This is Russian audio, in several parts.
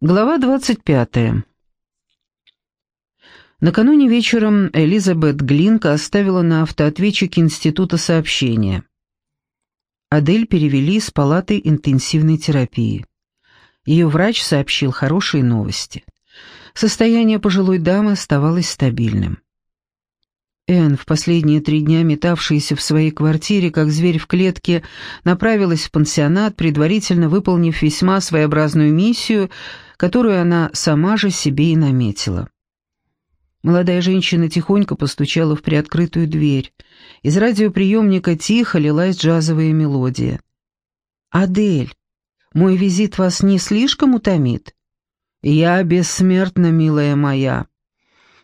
Глава 25. Накануне вечером Элизабет Глинка оставила на автоответчике института сообщение. Адель перевели из палаты интенсивной терапии. Ее врач сообщил хорошие новости. Состояние пожилой дамы оставалось стабильным. Энн, в последние три дня метавшаяся в своей квартире, как зверь в клетке, направилась в пансионат, предварительно выполнив весьма своеобразную миссию, которую она сама же себе и наметила. Молодая женщина тихонько постучала в приоткрытую дверь. Из радиоприемника тихо лилась джазовая мелодия. «Адель, мой визит вас не слишком утомит?» «Я бессмертна, милая моя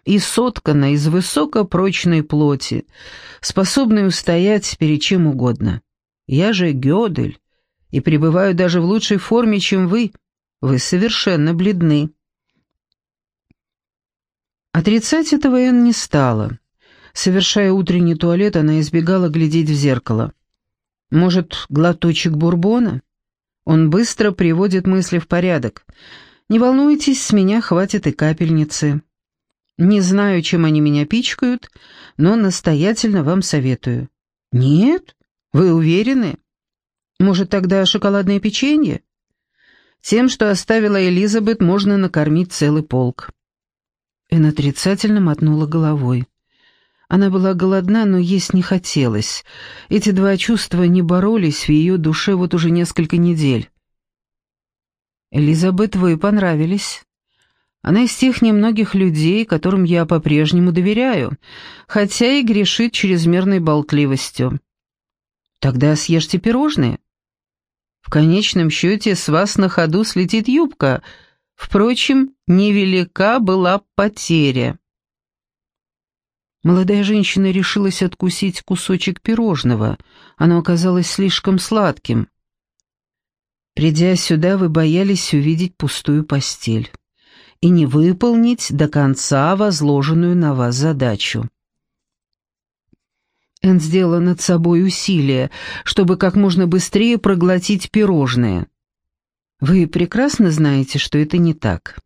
и соткана из высокопрочной плоти, способной устоять перед чем угодно. Я же Гёдель, и пребываю даже в лучшей форме, чем вы. Вы совершенно бледны». Отрицать этого Энн не стала. Совершая утренний туалет, она избегала глядеть в зеркало. Может, глоточек бурбона? Он быстро приводит мысли в порядок. Не волнуйтесь, с меня хватит и капельницы. Не знаю, чем они меня пичкают, но настоятельно вам советую. Нет? Вы уверены? Может, тогда шоколадное печенье? Тем, что оставила Элизабет, можно накормить целый полк. Эн отрицательно мотнула головой. Она была голодна, но есть не хотелось. Эти два чувства не боролись в ее душе вот уже несколько недель. «Элизабет, вы понравились. Она из тех немногих людей, которым я по-прежнему доверяю, хотя и грешит чрезмерной болтливостью. Тогда съешьте пирожные. В конечном счете с вас на ходу слетит юбка. Впрочем, невелика была потеря. Молодая женщина решилась откусить кусочек пирожного. Оно оказалось слишком сладким. Придя сюда, вы боялись увидеть пустую постель и не выполнить до конца возложенную на вас задачу. Эн сделала над собой усилие, чтобы как можно быстрее проглотить пирожное. Вы прекрасно знаете, что это не так.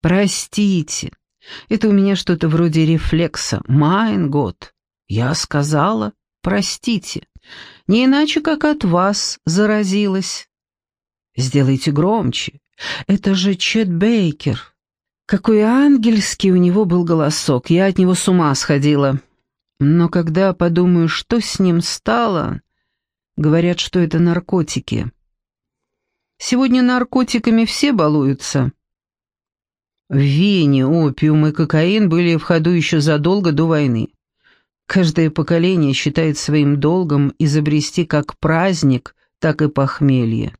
Простите, это у меня что-то вроде рефлекса. Майн год. Я сказала, простите. Не иначе, как от вас заразилась. Сделайте громче. Это же Чет Бейкер. Какой ангельский у него был голосок, я от него с ума сходила. Но когда подумаю, что с ним стало, говорят, что это наркотики. Сегодня наркотиками все балуются. В Вене опиум и кокаин были в ходу еще задолго до войны. Каждое поколение считает своим долгом изобрести как праздник, так и похмелье.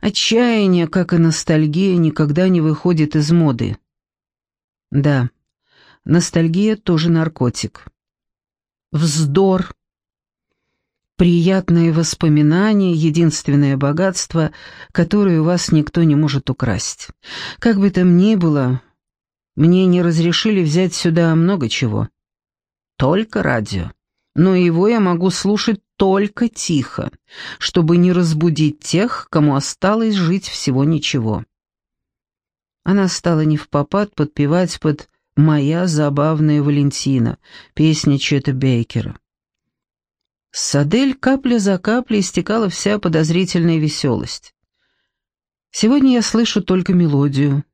Отчаяние, как и ностальгия, никогда не выходит из моды. Да, ностальгия тоже наркотик. Вздор. Приятные воспоминания — единственное богатство, которое у вас никто не может украсть. Как бы там ни было, мне не разрешили взять сюда много чего. Только радио но его я могу слушать только тихо, чтобы не разбудить тех, кому осталось жить всего ничего. Она стала не в попад подпевать под «Моя забавная Валентина», песня Чета Бейкера. С Адель капля за каплей стекала вся подозрительная веселость. Сегодня я слышу только мелодию.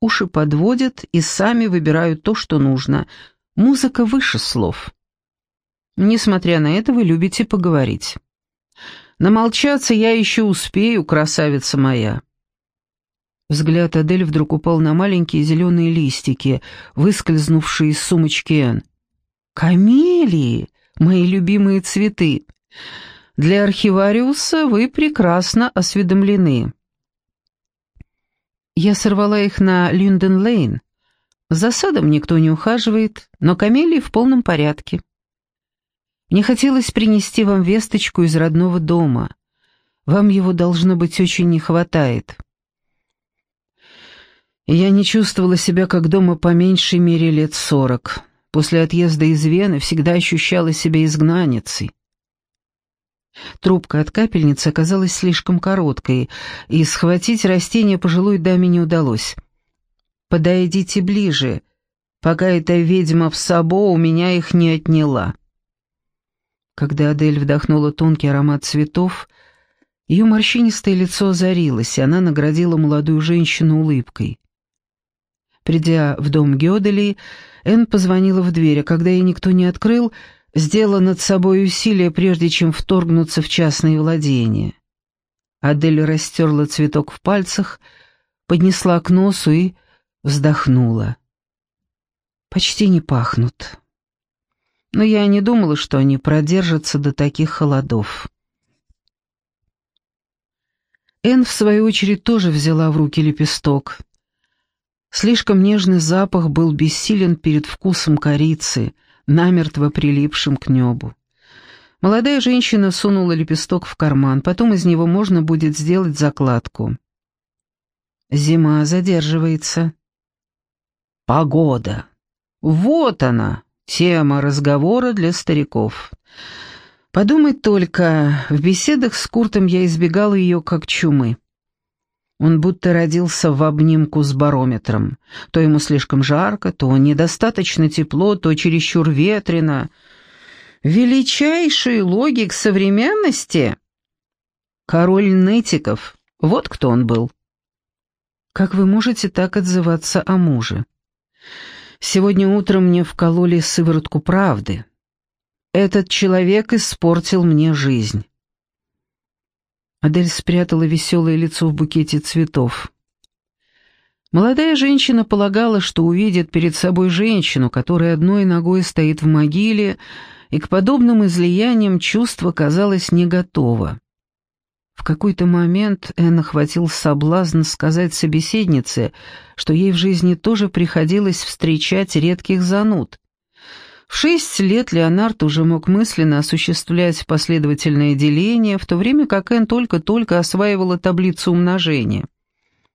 Уши подводят и сами выбирают то, что нужно. Музыка выше слов. Несмотря на это, вы любите поговорить. Намолчаться я еще успею, красавица моя». Взгляд Адель вдруг упал на маленькие зеленые листики, выскользнувшие из сумочки Энн. «Камелии, мои любимые цветы. Для архивариуса вы прекрасно осведомлены». Я сорвала их на Линден-Лейн. За садом никто не ухаживает, но камелии в полном порядке. Мне хотелось принести вам весточку из родного дома. Вам его, должно быть, очень не хватает. Я не чувствовала себя как дома по меньшей мере лет сорок. После отъезда из Вены всегда ощущала себя изгнанницей. Трубка от капельницы оказалась слишком короткой, и схватить растение пожилой даме не удалось. «Подойдите ближе, пока эта ведьма в сабо у меня их не отняла». Когда Адель вдохнула тонкий аромат цветов, ее морщинистое лицо озарилось, и она наградила молодую женщину улыбкой. Придя в дом Гёдели, Энн позвонила в дверь, а когда ей никто не открыл, сделала над собой усилие, прежде чем вторгнуться в частные владения. Адель растерла цветок в пальцах, поднесла к носу и вздохнула. «Почти не пахнут. Но я не думала, что они продержатся до таких холодов». Энн, в свою очередь, тоже взяла в руки лепесток. Слишком нежный запах был бессилен перед вкусом корицы — намертво прилипшим к небу. Молодая женщина сунула лепесток в карман, потом из него можно будет сделать закладку. Зима задерживается. Погода. Вот она, тема разговора для стариков. Подумать только, в беседах с Куртом я избегала ее как чумы. Он будто родился в обнимку с барометром. То ему слишком жарко, то недостаточно тепло, то чересчур ветрено. Величайший логик современности? Король нытиков. Вот кто он был. Как вы можете так отзываться о муже? Сегодня утром мне вкололи сыворотку правды. Этот человек испортил мне жизнь. Адель спрятала веселое лицо в букете цветов. Молодая женщина полагала, что увидит перед собой женщину, которая одной ногой стоит в могиле, и к подобным излияниям чувство казалось не готово. В какой-то момент Энн охватил соблазн сказать собеседнице, что ей в жизни тоже приходилось встречать редких зануд, в шесть лет Леонард уже мог мысленно осуществлять последовательное деление, в то время как Энн только-только осваивала таблицу умножения.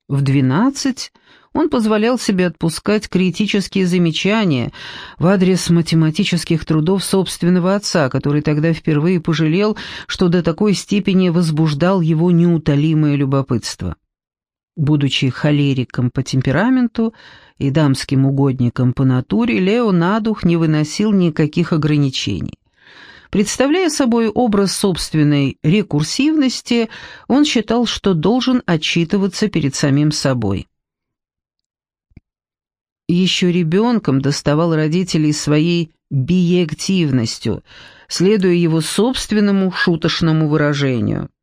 В двенадцать он позволял себе отпускать критические замечания в адрес математических трудов собственного отца, который тогда впервые пожалел, что до такой степени возбуждал его неутолимое любопытство. Будучи холериком по темпераменту и дамским угодником по натуре, Лео на дух не выносил никаких ограничений. Представляя собой образ собственной рекурсивности, он считал, что должен отчитываться перед самим собой. Еще ребенком доставал родителей своей биективностью, следуя его собственному шуточному выражению –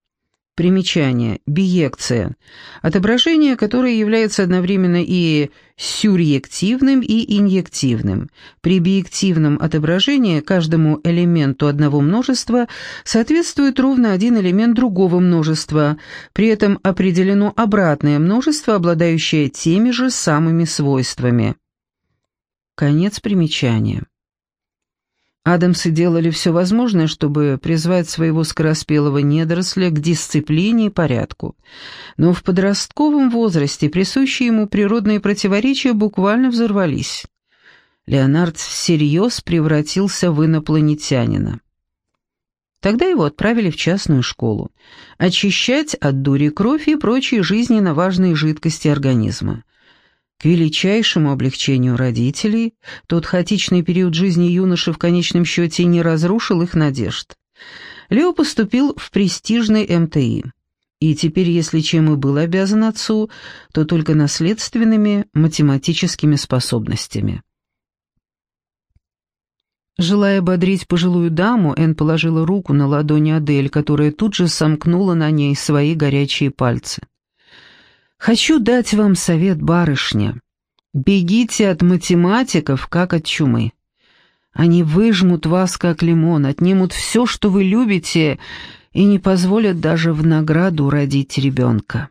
Примечание. Биекция. Отображение, которое является одновременно и сюръективным, и инъективным. При биективном отображении каждому элементу одного множества соответствует ровно один элемент другого множества. При этом определено обратное множество, обладающее теми же самыми свойствами. Конец примечания. Адамсы делали все возможное, чтобы призвать своего скороспелого недоросля к дисциплине и порядку. Но в подростковом возрасте присущие ему природные противоречия буквально взорвались. Леонард всерьез превратился в инопланетянина. Тогда его отправили в частную школу, очищать от дури кровь и прочие жизненно важные жидкости организма. К величайшему облегчению родителей, тот хаотичный период жизни юноши в конечном счете не разрушил их надежд. Лео поступил в престижный МТИ. И теперь, если чем и был обязан отцу, то только наследственными математическими способностями. Желая бодрить пожилую даму, Энн положила руку на ладони Адель, которая тут же сомкнула на ней свои горячие пальцы. Хочу дать вам совет, барышня. Бегите от математиков, как от чумы. Они выжмут вас, как лимон, отнимут все, что вы любите, и не позволят даже в награду родить ребенка.